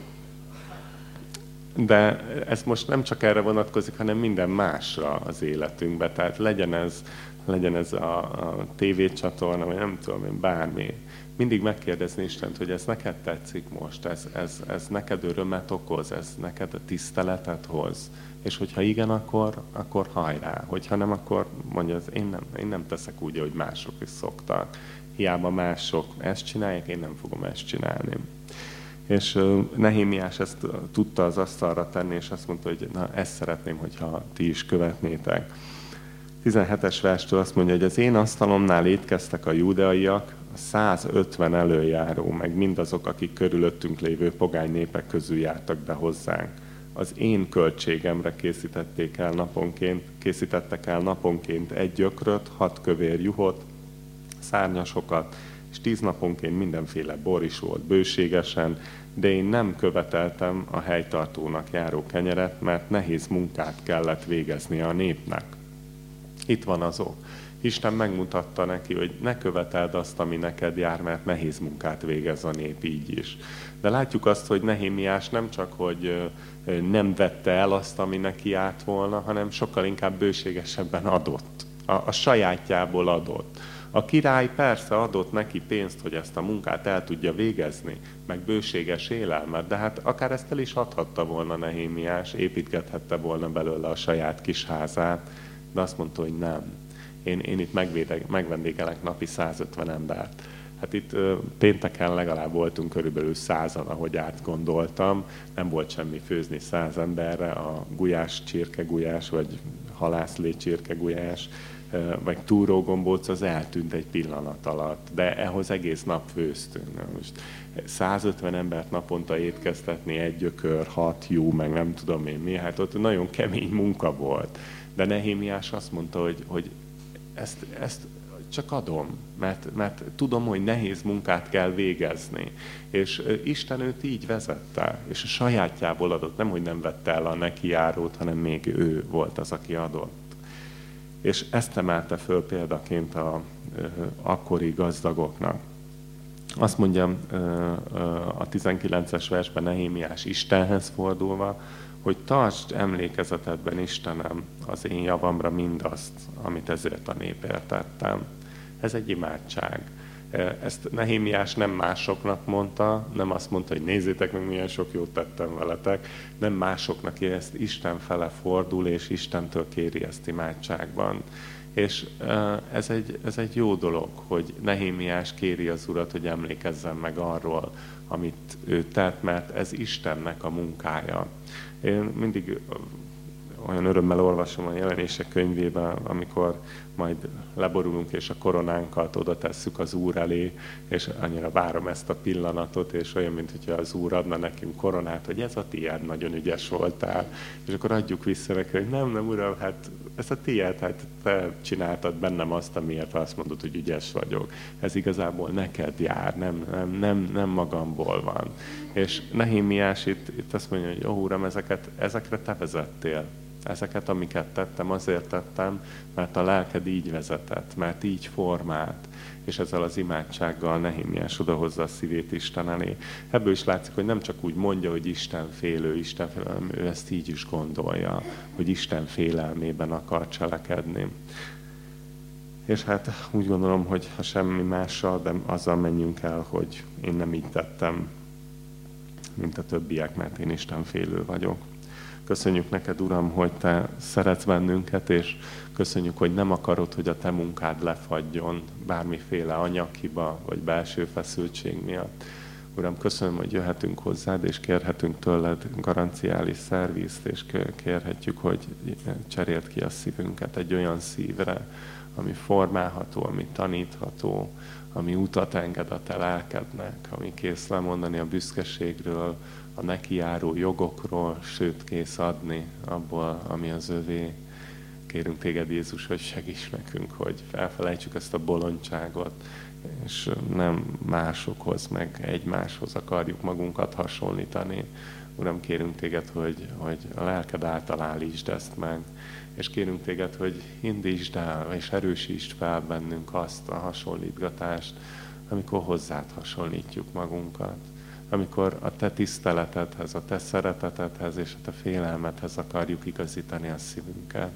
de ez most nem csak erre vonatkozik, hanem minden másra az életünkbe. Tehát legyen ez legyen ez a, a tévécsatorna, vagy nem tudom én, bármi. Mindig megkérdezni Istent, hogy ez neked tetszik most, ez, ez, ez neked örömet okoz, ez neked a tiszteletet hoz. És hogyha igen, akkor, akkor hajrá. Hogyha nem, akkor mondja, az én nem, én nem teszek úgy, hogy mások is szoktak. Hiába mások ezt csinálják, én nem fogom ezt csinálni. És Nehémiás ezt tudta az asztalra tenni, és azt mondta, hogy na, ezt szeretném, hogyha ti is követnétek 17-es verstől azt mondja, hogy az én asztalomnál étkeztek a júdeaiak, a 150 előjáró, meg mindazok, akik körülöttünk lévő pogány népek közül jártak be hozzánk. Az én költségemre készítették el naponként, készítettek el naponként egy gyökröt, hat kövér juhot, szárnyasokat, és tíz naponként mindenféle bor is volt bőségesen, de én nem követeltem a helytartónak járó kenyeret, mert nehéz munkát kellett végezni a népnek. Itt van az ok. Isten megmutatta neki, hogy ne követeld azt, ami neked jár, mert nehéz munkát végez a nép így is. De látjuk azt, hogy Nehémiás nem csak, hogy nem vette el azt, ami neki járt volna, hanem sokkal inkább bőségesebben adott. A, a sajátjából adott. A király persze adott neki pénzt, hogy ezt a munkát el tudja végezni, meg bőséges élelmet, de hát akár ezt el is adhatta volna Nehémiás, építgethette volna belőle a saját kis házát, de azt mondta, hogy nem. Én, én itt megvédek, megvendégelek napi 150 embert. Hát itt pénteken legalább voltunk körülbelül százan, ahogy átgondoltam. Nem volt semmi főzni száz emberre, a gulyás, csirke gulyás, vagy halászlé csirke gulyás vagy túrógombóc az eltűnt egy pillanat alatt, de ehhoz egész nap főztünk. Na most 150 embert naponta étkeztetni, egy gyökör, hat jó, meg nem tudom én mi, hát ott nagyon kemény munka volt. De Nehémiás azt mondta, hogy, hogy ezt, ezt csak adom, mert, mert tudom, hogy nehéz munkát kell végezni. És Isten őt így vezette, és a sajátjából adott, nem, hogy nem vette el a neki járót, hanem még ő volt az, aki adott. És ezt emelte föl példaként a, akkori gazdagoknak. Azt mondja a 19-es versben Nehémiás Istenhez fordulva, hogy tartsd emlékezetedben, Istenem, az én javamra mindazt, amit ezért a népért tettem. Ez egy imádság. Ezt Nehémiás nem másoknak mondta, nem azt mondta, hogy nézzétek meg, milyen sok jót tettem veletek, nem másoknak, ezt Isten fele fordul, és Istentől kéri ezt imádságban. És ez egy, ez egy jó dolog, hogy Nehémiás kéri az Urat, hogy emlékezzen meg arról, amit ő tett, mert ez Istennek a munkája. Én mindig olyan örömmel olvasom a jelenések könyvében, amikor majd leborulunk és a koronánkat oda tesszük az Úr elé, és annyira várom ezt a pillanatot, és olyan, mint hogyha az Úr adna nekünk koronát, hogy ez a tiéd, nagyon ügyes voltál. És akkor adjuk vissza neki, hogy nem, nem, Uram, hát ez a tiéd, hát te csináltad bennem azt, amiért azt mondod, hogy ügyes vagyok. Ez igazából neked jár, nem, nem, nem, nem magamból van. És Nehémiás itt, itt azt mondja, hogy ó, Uram, ezeket, ezekre te vezettél Ezeket, amiket tettem, azért tettem, mert a lelked így vezetett, mert így formált, és ezzel az imádsággal Nehémiás odahozza a szívét Isten elé. Ebből is látszik, hogy nem csak úgy mondja, hogy Isten félő, Isten félő, hanem ő ezt így is gondolja, hogy Isten félelmében akar cselekedni. És hát úgy gondolom, hogy ha semmi mással, de azzal menjünk el, hogy én nem így tettem, mint a többiek, mert én Isten félő vagyok. Köszönjük neked, Uram, hogy te szeretsz bennünket, és köszönjük, hogy nem akarod, hogy a te munkád lefagyjon bármiféle anyaghiba vagy belső feszültség miatt. Uram, köszönöm, hogy jöhetünk hozzád, és kérhetünk tőled garanciális szervizt, és kérhetjük, hogy cseréld ki a szívünket egy olyan szívre, ami formálható, ami tanítható, ami utat enged a te lelkednek, ami kész lemondani a büszkeségről, a neki járó jogokról, sőt kész adni abból, ami az övé. Kérünk téged, Jézus, hogy segíts nekünk, hogy felfelejtsük ezt a bolondságot, és nem másokhoz, meg egymáshoz akarjuk magunkat hasonlítani. Uram, kérünk téged, hogy, hogy a lelked által állítsd ezt meg, és kérünk téged, hogy indítsd el, és erősítsd fel bennünk azt a hasonlítgatást, amikor hozzád hasonlítjuk magunkat amikor a te tiszteletedhez, a te szeretetedhez és a te félelmedhez akarjuk igazítani a szívünket.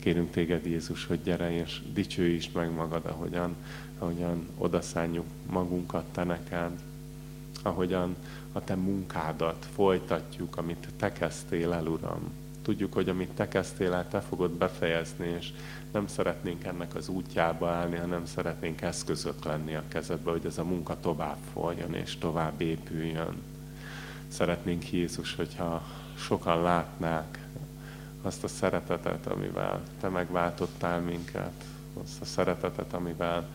Kérünk téged, Jézus, hogy gyere és dicsőítsd meg magad, ahogyan, ahogyan odaszánjuk magunkat te neked, ahogyan a te munkádat folytatjuk, amit te kezdtél el, Uram. Tudjuk, hogy amit te kezdtél el, te fogod befejezni, és nem szeretnénk ennek az útjába állni, hanem szeretnénk eszközök lenni a kezedbe, hogy ez a munka tovább folyjon és tovább épüljön. Szeretnénk Jézus, hogyha sokan látnák azt a szeretetet, amivel Te megváltottál minket, azt a szeretetet, amivel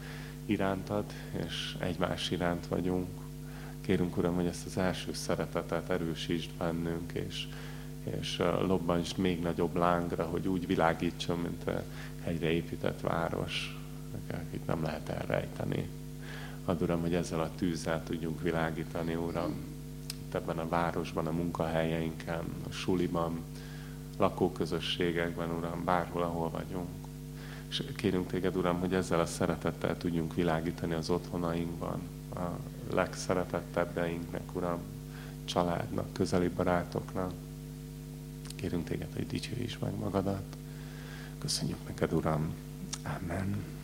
irántad, és egymás iránt vagyunk. Kérünk, Uram, hogy ezt az első szeretetet erősítsd bennünk, és, és lobbansd még nagyobb lángra, hogy úgy világítson, mint egyre épített város, akit nem lehet elrejteni. Add Uram, hogy ezzel a tűzzel tudjunk világítani, Uram, itt ebben a városban, a munkahelyeinken, a suliban, lakóközösségekben, Uram, bárhol, ahol vagyunk. És kérünk Téged, Uram, hogy ezzel a szeretettel tudjunk világítani az otthonainkban, a legszeretettebbieinknek, Uram, családnak, közeli barátoknak. Kérünk Téged, hogy dicsőíts meg magadat. Köszönjük neked, Uram. Amen.